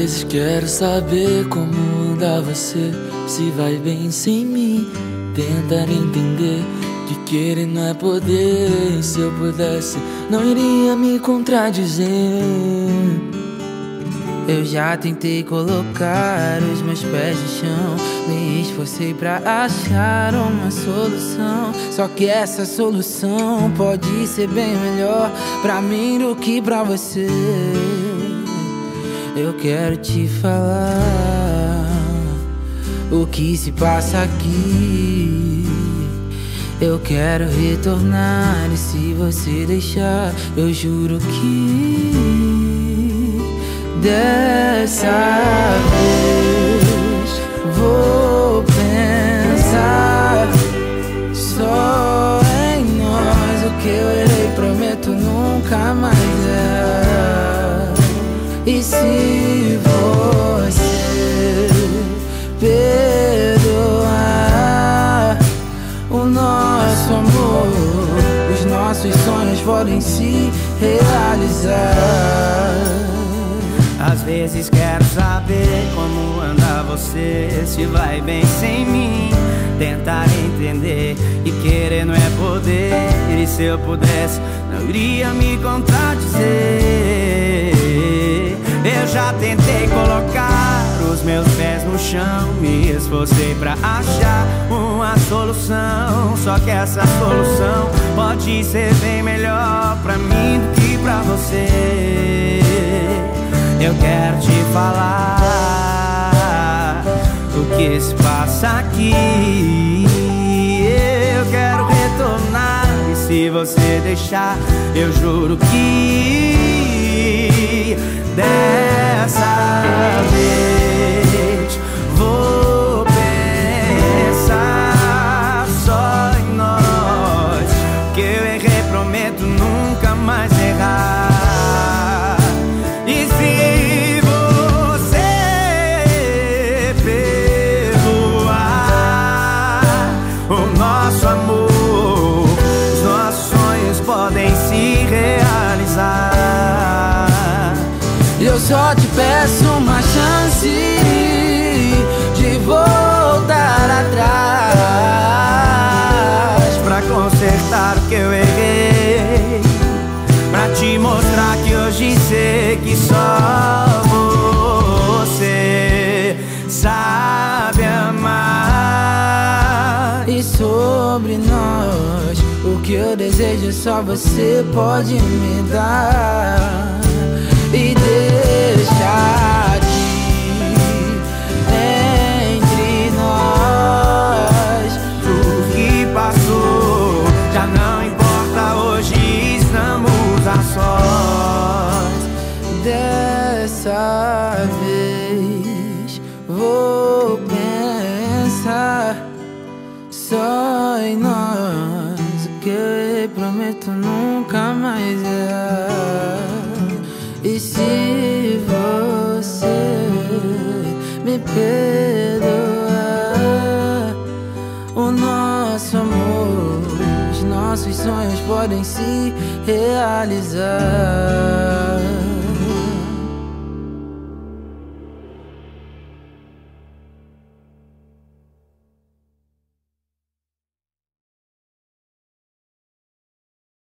Vezes quero saber como anda você, se vai bem sem mim. Tentar entender que querer não é poder. E se eu pudesse, não iria me contradizer. Eu já tentei colocar os meus pés no chão. Me esforcei pra achar uma solução. Só que essa solução pode ser bem melhor pra mim do que pra você. Eu quero te falar o que se passa aqui. Eu quero retornar e se você deixar, eu juro que dessa vez vou pensar só em nós. O que eu errei, prometo nunca mais. E se você perdoar o nosso amor, os nossos sonhos podem se realizar. Às vezes quero saber como anda você, se vai bem sem mim. Tentar entender e querer não é poder. E se eu pudesse, não iria me contradizer. Já tentei colocar os meus pés no chão, me esforcei pra achar uma solução. Só que essa solução pode ser bem melhor pra mim do que pra você. Eu quero te falar o que se passa aqui. Eu quero retornar e se você deixar, eu juro que o nosso amor, os nossos sonhos podem se realizar. Eu só te peço uma chance de voltar atrás. Que eu desejo só você pode me dar. Prometo nunca mais é. E se você me perdoar, o nosso amor, os nossos sonhos podem se realizar.